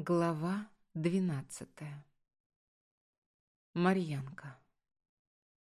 Глава двенадцатая Марьянка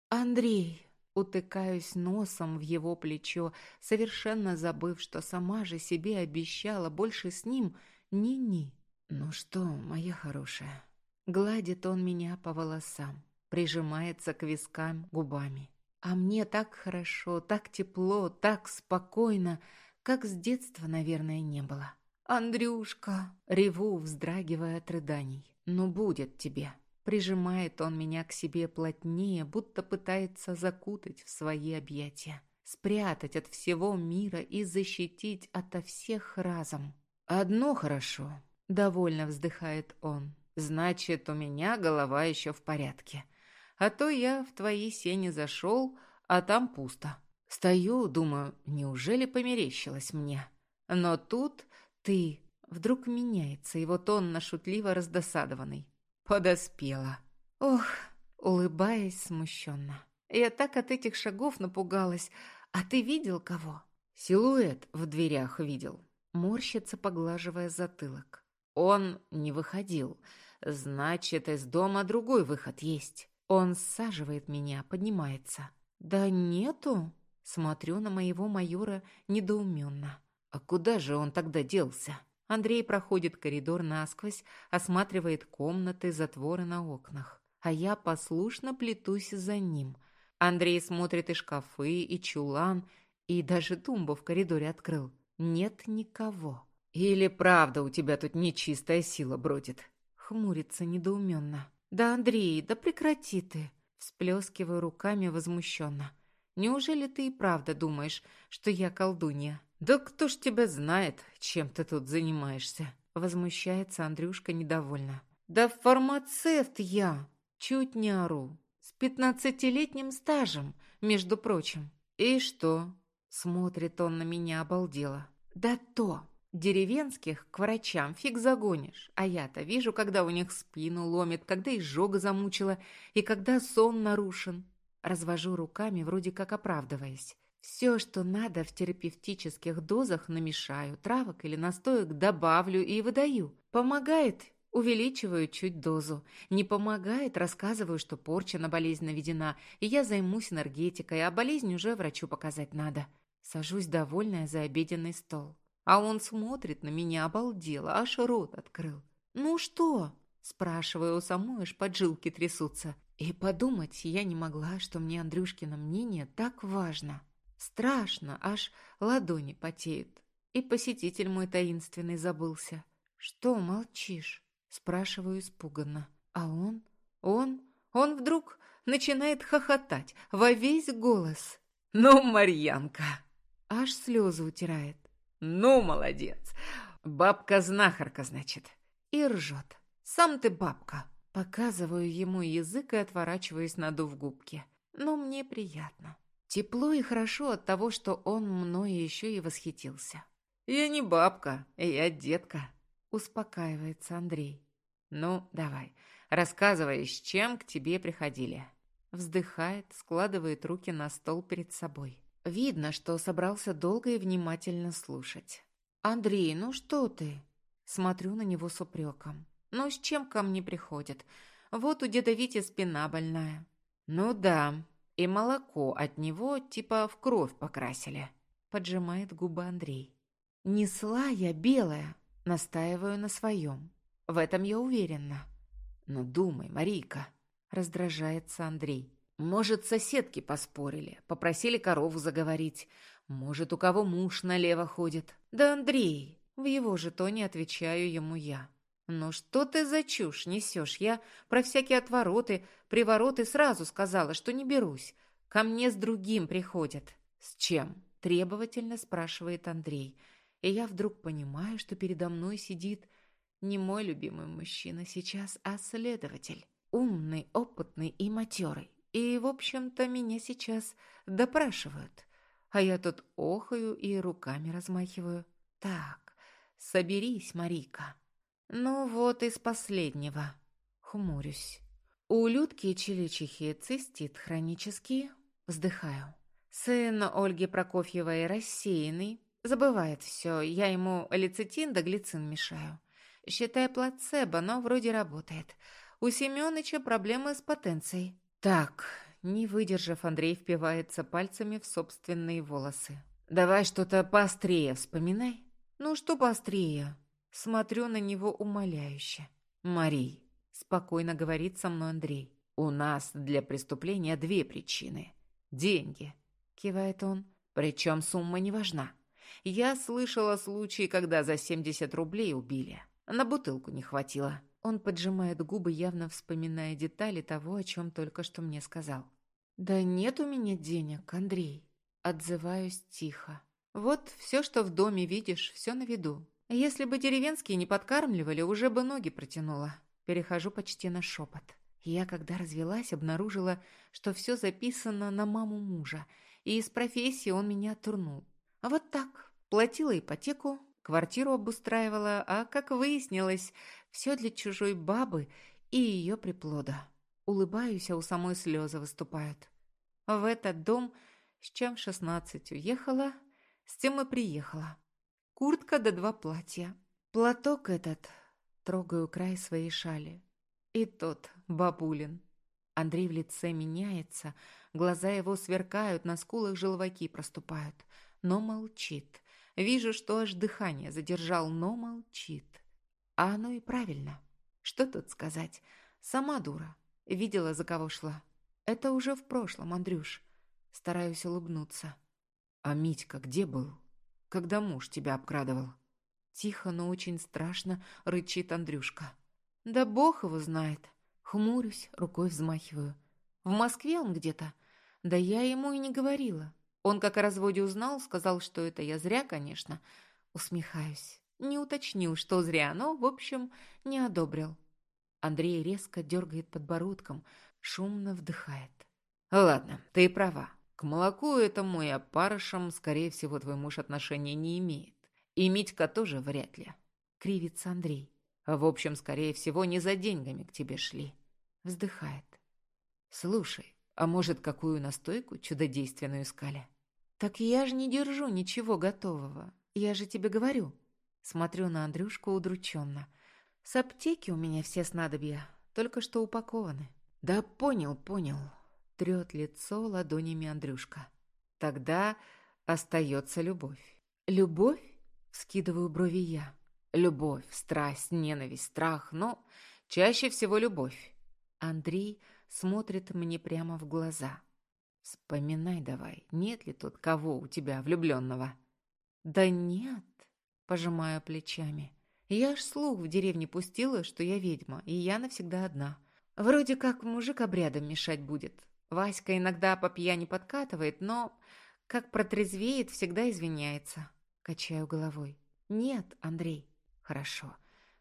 «Андрей!» Утыкаюсь носом в его плечо, совершенно забыв, что сама же себе обещала больше с ним ни-ни. «Ну что, моя хорошая?» Гладит он меня по волосам, прижимается к вискам губами. А мне так хорошо, так тепло, так спокойно, как с детства, наверное, не было. «Андрюшка!» — реву, вздрагивая от рыданий. «Ну, будет тебе!» Прижимает он меня к себе плотнее, будто пытается закутать в свои объятия, спрятать от всего мира и защитить ото всех разом. «Одно хорошо», — довольно вздыхает он. «Значит, у меня голова еще в порядке. А то я в твои сени зашел, а там пусто. Стою, думаю, неужели померещилось мне? Но тут ты вдруг меняется его тон на шутливо раздосадованный. Подоспела. Ох, улыбаясь смущенно. Я так от этих шагов напугалась. А ты видел кого? Силуэт в дверях видел. Морщится, поглаживая затылок. Он не выходил. Значит, из дома другой выход есть. Он саживает меня, поднимается. Да нету. Смотрю на моего майора недоуменно. А куда же он тогда делся? Андрей проходит коридор насквозь, осматривает комнаты, затворы на окнах. А я послушно плетусь за ним. Андрей смотрит и шкафы, и чулан, и даже тумбу в коридоре открыл. Нет никого. Или правда у тебя тут нечистая сила бродит? Хмурится недоуменно. Да, Андрей, да прекрати ты. Всплескиваю руками возмущенно. Неужели ты и правда думаешь, что я колдунья? «Да кто ж тебя знает, чем ты тут занимаешься?» Возмущается Андрюшка недовольно. «Да фармацевт я! Чуть не ору. С пятнадцатилетним стажем, между прочим. И что?» Смотрит он на меня обалдело. «Да то! Деревенских к врачам фиг загонишь. А я-то вижу, когда у них спину ломит, когда изжога замучила и когда сон нарушен». Развожу руками, вроде как оправдываясь. Все, что надо в терапевтических дозах намешаю, травок или настоек добавлю и выдаю. Помогает, увеличиваю чуть дозу. Не помогает, рассказываю, что порча на болезнь наведена, и я займусь энергетикой, а болезнь уже врачу показать надо. Сажусь довольная за обеденный стол. А он смотрит на меня обалдело, аж рот открыл. «Ну что?» – спрашиваю у самой, аж поджилки трясутся. И подумать я не могла, что мне Андрюшкино мнение так важно. Страшно, аж ладони потеют. И посетитель мой таинственный забылся. «Что молчишь?» – спрашиваю испуганно. А он, он, он вдруг начинает хохотать во весь голос. «Ну, Марьянка!» Аж слезы утирает. «Ну, молодец! Бабка-знахарка, значит!» И ржет. «Сам ты бабка!» Показываю ему язык и отворачиваюсь, надув губки. Но мне приятно. Тепло и хорошо от того, что он мною еще и восхитился. «Я не бабка, я детка», — успокаивается Андрей. «Ну, давай, рассказывай, с чем к тебе приходили». Вздыхает, складывает руки на стол перед собой. Видно, что собрался долго и внимательно слушать. «Андрей, ну что ты?» Смотрю на него с упреком. «Ну с чем ко мне приходят? Вот у деда Вити спина больная». «Ну да, и молоко от него типа в кровь покрасили. Поджимает губы Андрей. Несла я белая, настаиваю на своем. В этом я уверена. Но думай, Марийка, раздражается Андрей. Может, соседки поспорили, попросили корову заговорить. Может, у кого муж налево ходит. Да, Андрей, в его же тоне отвечаю ему я. «Ну что ты за чушь несешь? Я про всякие отвороты, привороты сразу сказала, что не берусь. Ко мне с другим приходят». «С чем?» – требовательно спрашивает Андрей. И я вдруг понимаю, что передо мной сидит не мой любимый мужчина сейчас, а следователь. Умный, опытный и матерый. И, в общем-то, меня сейчас допрашивают. А я тут охаю и руками размахиваю. «Так, соберись, Марика». Ну вот из последнего. Хмурюсь. У Людки и Чиличихи цистит хронический. Вздыхаю. Сын Ольги Прокофьевой рассеянный. Забывает все. Я ему лецитин да глицин мешаю. Считай плацебо, но вроде работает. У Семёныча проблемы с потенцией. Так, не выдержав, Андрей впивается пальцами в собственные волосы. Давай что-то поострее вспоминай. Ну что поострее? Смотрю на него умоляюще. Марий, спокойно говорит со мной Андрей. У нас для преступления две причины. Деньги, кивает он. Причем сумма не важна. Я слышала случаи, когда за 70 рублей убили. На бутылку не хватило. Он поджимает губы, явно вспоминая детали того, о чем только что мне сказал. «Да нет у меня денег, Андрей». Отзываюсь тихо. «Вот все, что в доме видишь, все на виду. Если бы деревенские не подкармливали, уже бы ноги протянула». Перехожу почти на шепот. Я, когда развелась, обнаружила, что все записано на маму мужа, и из профессии он меня турнул. А вот так. Платила ипотеку, квартиру обустраивала, а, как выяснилось, все для чужой бабы и ее приплода. Улыбаюсь, а у самой слезы выступают. В этот дом с чем в шестнадцать уехала, с тем и приехала. Куртка да два платья. Платок этот, трогаю край своей шали. И тот, бабулин. Андрей в лице меняется, глаза его сверкают, на скулах желваки проступают. Но молчит. Вижу, что аж дыхание задержал, но молчит. А оно и правильно. Что тут сказать? Сама дура. Видела, за кого шла. Это уже в прошлом, Андрюш. Стараюсь улыбнуться. А Митька где был? Когда муж тебя обкрадывал? Тихо, но очень страшно рычит Андрюшка. Да бог его знает. Хмурюсь, рукой взмахиваю. В Москве он где-то. Да я ему и не говорила. Он как о разводе узнал, сказал, что это я зря, конечно. Усмехаюсь. Не уточнил, что зря, но, в общем, не одобрил. Андрей резко дергает подбородком, шумно вдыхает. «Ладно, ты права. К молоку этому и опарышам, скорее всего, твой муж отношения не имеет. И Митька тоже вряд ли». Кривится Андрей. В общем, скорее всего, не за деньгами к тебе шли. Вздыхает. Слушай, а может, какую настойку чудодейственную искали? «Так я же не держу ничего готового. Я же тебе говорю». Смотрю на Андрюшку удрученно. «С аптеки у меня все снадобья, только что упакованы». «Да понял, понял». Трет лицо ладонями Андрюшка. «Тогда остается любовь». «Любовь?» — скидываю брови я. «Любовь, страсть, ненависть, страх, но чаще всего любовь». Андрей смотрит мне прямо в глаза. Вспоминай давай, нет ли тут кого у тебя влюбленного? Да нет, пожимая плечами. Я ж слух в деревне пустила, что я ведьма, и я навсегда одна. Вроде как мужик обрядом мешать будет. Васька иногда по пьяни подкатывает, но, как протрезвеет, всегда извиняется. Качаю головой. Нет, Андрей. Хорошо.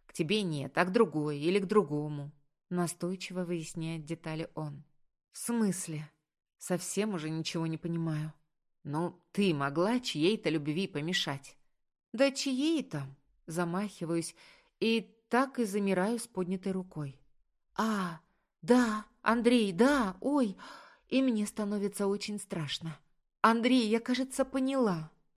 К тебе нет, а к другой или к другому. Настойчиво выясняет детали он. В смысле? Совсем уже ничего не понимаю. Ну, ты могла чьей-то любви помешать. Да чьей там? Замахиваюсь и так и замираю с поднятой рукой. А, да, Андрей, да, ой, и мне становится очень страшно. Андрей, я, кажется, поняла.